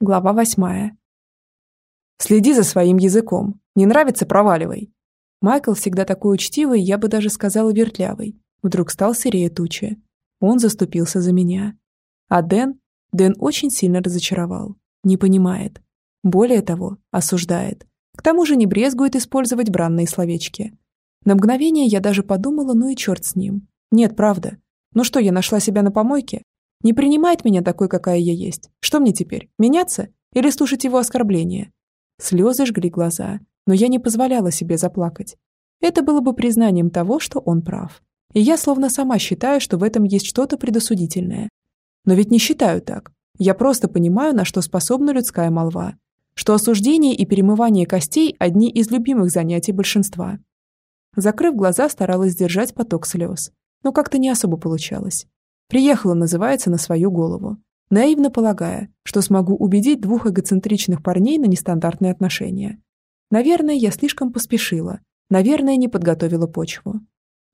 Глава восьмая. «Следи за своим языком. Не нравится – проваливай». Майкл всегда такой учтивый, я бы даже сказала вертлявый. Вдруг стал серее тучи. Он заступился за меня. А Дэн? Дэн очень сильно разочаровал. Не понимает. Более того, осуждает. К тому же не брезгует использовать бранные словечки. На мгновение я даже подумала, ну и черт с ним. Нет, правда. Ну что, я нашла себя на помойке? Не принимает меня такой, какая я есть. Что мне теперь, меняться? Или слушать его оскорбления? Слезы жгли глаза, но я не позволяла себе заплакать. Это было бы признанием того, что он прав. И я словно сама считаю, что в этом есть что-то предосудительное. Но ведь не считаю так. Я просто понимаю, на что способна людская молва. Что осуждение и перемывание костей – одни из любимых занятий большинства. Закрыв глаза, старалась сдержать поток слез. Но как-то не особо получалось. Приехала, называется, на свою голову, наивно полагая, что смогу убедить двух эгоцентричных парней на нестандартные отношения. Наверное, я слишком поспешила, наверное, не подготовила почву.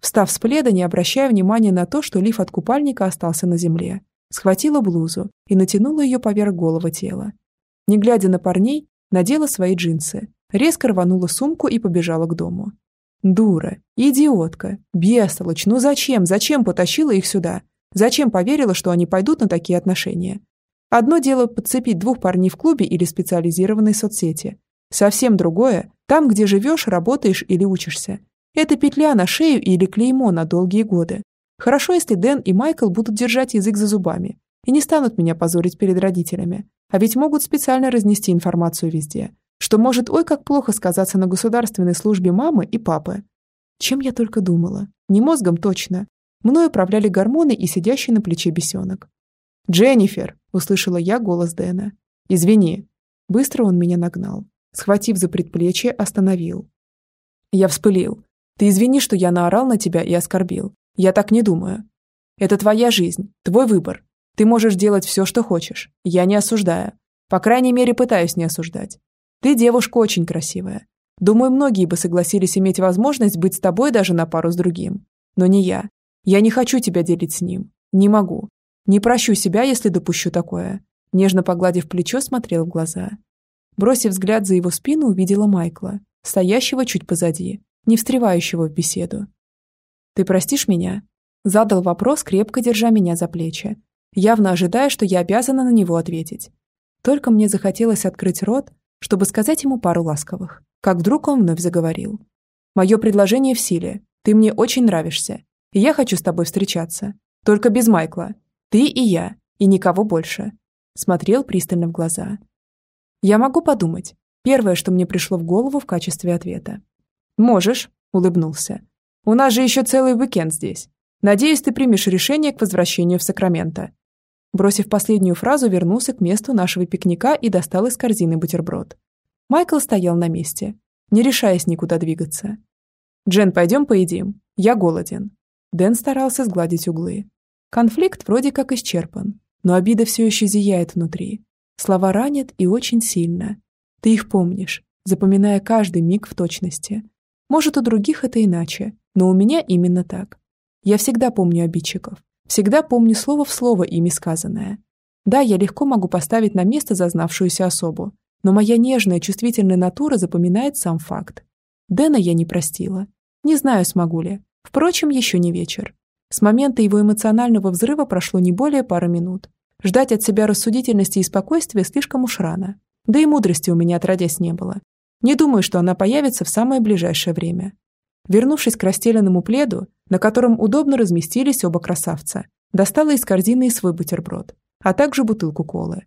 Встав с пледа, не обращая внимания на то, что лиф от купальника остался на земле, схватила блузу и натянула ее поверх голого тела. Не глядя на парней, надела свои джинсы, резко рванула сумку и побежала к дому. Дура, идиотка, бестолочь, ну зачем, зачем потащила их сюда? Зачем поверила, что они пойдут на такие отношения? Одно дело подцепить двух парней в клубе или специализированной соцсети. Совсем другое – там, где живешь, работаешь или учишься. Это петля на шею или клеймо на долгие годы. Хорошо, если Дэн и Майкл будут держать язык за зубами и не станут меня позорить перед родителями. А ведь могут специально разнести информацию везде, что может ой как плохо сказаться на государственной службе мамы и папы. Чем я только думала. Не мозгом точно, Мною управляли гормоны и сидящий на плече бесенок. «Дженнифер!» – услышала я голос Дэна. «Извини». Быстро он меня нагнал. Схватив за предплечье, остановил. Я вспылил. «Ты извини, что я наорал на тебя и оскорбил. Я так не думаю. Это твоя жизнь, твой выбор. Ты можешь делать все, что хочешь. Я не осуждаю. По крайней мере, пытаюсь не осуждать. Ты девушка очень красивая. Думаю, многие бы согласились иметь возможность быть с тобой даже на пару с другим. Но не я. Я не хочу тебя делить с ним. Не могу. Не прощу себя, если допущу такое. Нежно погладив плечо, смотрел в глаза. Бросив взгляд за его спину, увидела Майкла, стоящего чуть позади, не встревающего в беседу. «Ты простишь меня?» Задал вопрос, крепко держа меня за плечи, явно ожидая, что я обязана на него ответить. Только мне захотелось открыть рот, чтобы сказать ему пару ласковых, как вдруг он вновь заговорил. «Мое предложение в силе. Ты мне очень нравишься. Я хочу с тобой встречаться. Только без Майкла. Ты и я, и никого больше. Смотрел пристально в глаза. Я могу подумать. Первое, что мне пришло в голову в качестве ответа. Можешь, улыбнулся. У нас же еще целый уикенд здесь. Надеюсь, ты примешь решение к возвращению в Сакраменто. Бросив последнюю фразу, вернулся к месту нашего пикника и достал из корзины бутерброд. Майкл стоял на месте, не решаясь никуда двигаться. «Джен, пойдем поедим. Я голоден». Дэн старался сгладить углы. Конфликт вроде как исчерпан, но обида все еще зияет внутри. Слова ранят и очень сильно. Ты их помнишь, запоминая каждый миг в точности. Может, у других это иначе, но у меня именно так. Я всегда помню обидчиков, всегда помню слово в слово ими сказанное. Да, я легко могу поставить на место зазнавшуюся особу, но моя нежная, чувствительная натура запоминает сам факт. Дэна я не простила. Не знаю, смогу ли, Впрочем, еще не вечер. С момента его эмоционального взрыва прошло не более пары минут. Ждать от себя рассудительности и спокойствия слишком уж рано. Да и мудрости у меня отродясь не было. Не думаю, что она появится в самое ближайшее время. Вернувшись к расстеленному пледу, на котором удобно разместились оба красавца, достала из корзины и свой бутерброд, а также бутылку колы.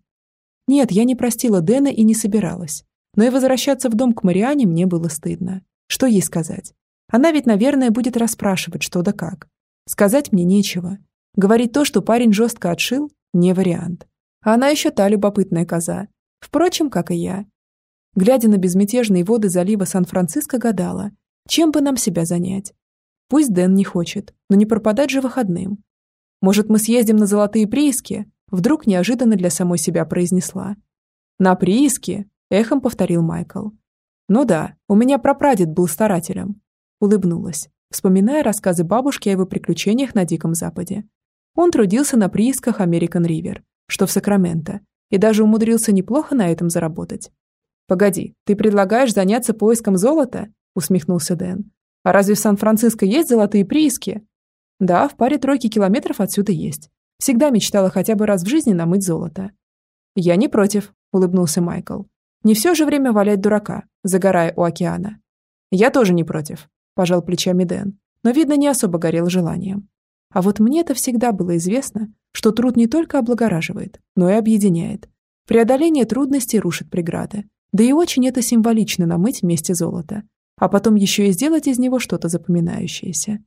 Нет, я не простила Дэна и не собиралась. Но и возвращаться в дом к Мариане мне было стыдно. Что ей сказать? Она ведь, наверное, будет расспрашивать, что да как. Сказать мне нечего. Говорить то, что парень жестко отшил, не вариант. А она еще та любопытная коза. Впрочем, как и я. Глядя на безмятежные воды залива Сан-Франциско, гадала, чем бы нам себя занять. Пусть Дэн не хочет, но не пропадать же выходным. Может, мы съездим на золотые прииски? Вдруг неожиданно для самой себя произнесла. На прииски? Эхом повторил Майкл. Ну да, у меня прапрадед был старателем. Улыбнулась, вспоминая рассказы бабушки о его приключениях на Диком Западе. Он трудился на приисках American River, что в Сакраменто, и даже умудрился неплохо на этом заработать. «Погоди, ты предлагаешь заняться поиском золота?» – усмехнулся Дэн. «А разве в Сан-Франциско есть золотые прииски?» «Да, в паре тройки километров отсюда есть. Всегда мечтала хотя бы раз в жизни намыть золото». «Я не против», – улыбнулся Майкл. «Не все же время валять дурака, загорая у океана». «Я тоже не против», – пожал плечами Дэн, но, видно, не особо горел желанием. А вот мне-то всегда было известно, что труд не только облагораживает, но и объединяет. Преодоление трудностей рушит преграды. Да и очень это символично намыть вместе золото, а потом еще и сделать из него что-то запоминающееся.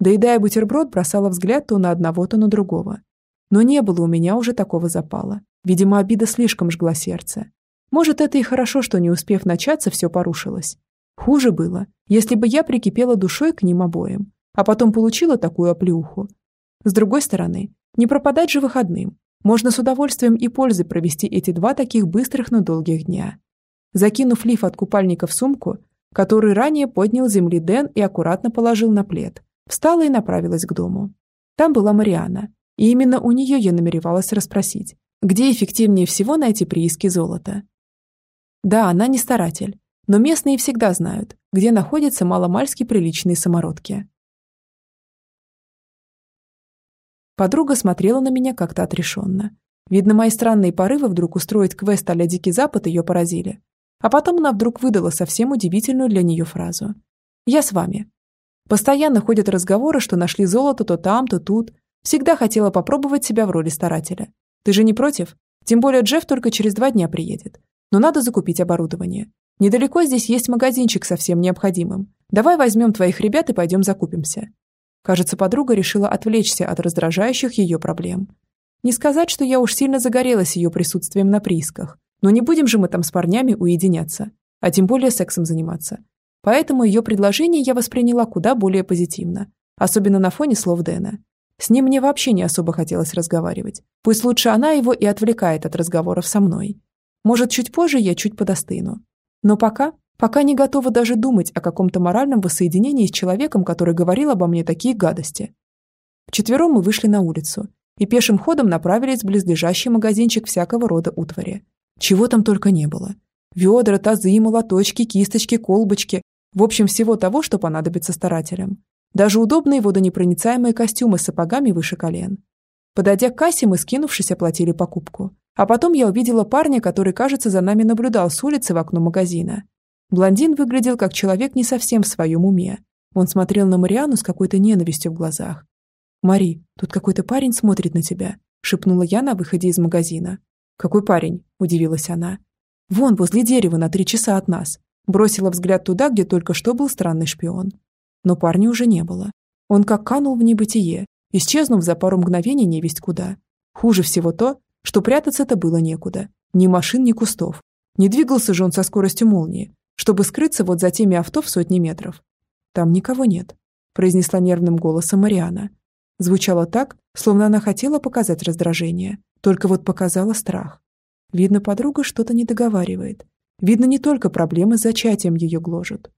Доедая бутерброд, бросала взгляд то на одного, то на другого. Но не было у меня уже такого запала. Видимо, обида слишком жгла сердце. Может, это и хорошо, что не успев начаться, все порушилось. Хуже было, если бы я прикипела душой к ним обоим, а потом получила такую оплеуху. С другой стороны, не пропадать же выходным. Можно с удовольствием и пользой провести эти два таких быстрых, но долгих дня. Закинув лиф от купальника в сумку, который ранее поднял земли Дэн и аккуратно положил на плед, встала и направилась к дому. Там была Мариана, и именно у нее я намеревалась расспросить, где эффективнее всего найти прииски золота. Да, она не старатель, но местные всегда знают, где находятся маломальски приличные самородки. Подруга смотрела на меня как-то отрешенно. Видно, мои странные порывы вдруг устроить квест а Дикий Запад ее поразили. А потом она вдруг выдала совсем удивительную для нее фразу. «Я с вами». Постоянно ходят разговоры, что нашли золото то там, то тут. Всегда хотела попробовать себя в роли старателя. Ты же не против? Тем более Джефф только через два дня приедет. Но надо закупить оборудование. Недалеко здесь есть магазинчик со всем необходимым. Давай возьмем твоих ребят и пойдем закупимся. Кажется, подруга решила отвлечься от раздражающих ее проблем. Не сказать, что я уж сильно загорелась ее присутствием на приисках, но не будем же мы там с парнями уединяться, а тем более сексом заниматься. Поэтому ее предложение я восприняла куда более позитивно, особенно на фоне слов Дэна. С ним мне вообще не особо хотелось разговаривать. Пусть лучше она его и отвлекает от разговоров со мной. Может, чуть позже я чуть подостыну. Но пока Пока не готова даже думать о каком-то моральном воссоединении с человеком, который говорил обо мне такие гадости. Вчетвером мы вышли на улицу и пешим ходом направились в близлежащий магазинчик всякого рода утвари. Чего там только не было. Ведра, тазы, молоточки, кисточки, колбочки. В общем, всего того, что понадобится старателям. Даже удобные водонепроницаемые костюмы с сапогами выше колен. Подойдя к кассе, мы, скинувшись, оплатили покупку. А потом я увидела парня, который, кажется, за нами наблюдал с улицы в окно магазина. Блондин выглядел как человек не совсем в своем уме. Он смотрел на Мариану с какой-то ненавистью в глазах. «Мари, тут какой-то парень смотрит на тебя», — шепнула я на выходе из магазина. «Какой парень?» — удивилась она. «Вон, возле дерева, на три часа от нас». Бросила взгляд туда, где только что был странный шпион. Но парня уже не было. Он как канул в небытие, исчезнув за пару мгновений невесть куда. Хуже всего то, что прятаться-то было некуда. Ни машин, ни кустов. Не двигался же он со скоростью молнии, чтобы скрыться вот за теми авто в сотни метров. «Там никого нет», – произнесла нервным голосом Мариана. Звучало так, словно она хотела показать раздражение, только вот показала страх. Видно, подруга что-то не договаривает. Видно, не только проблемы с зачатием ее гложут.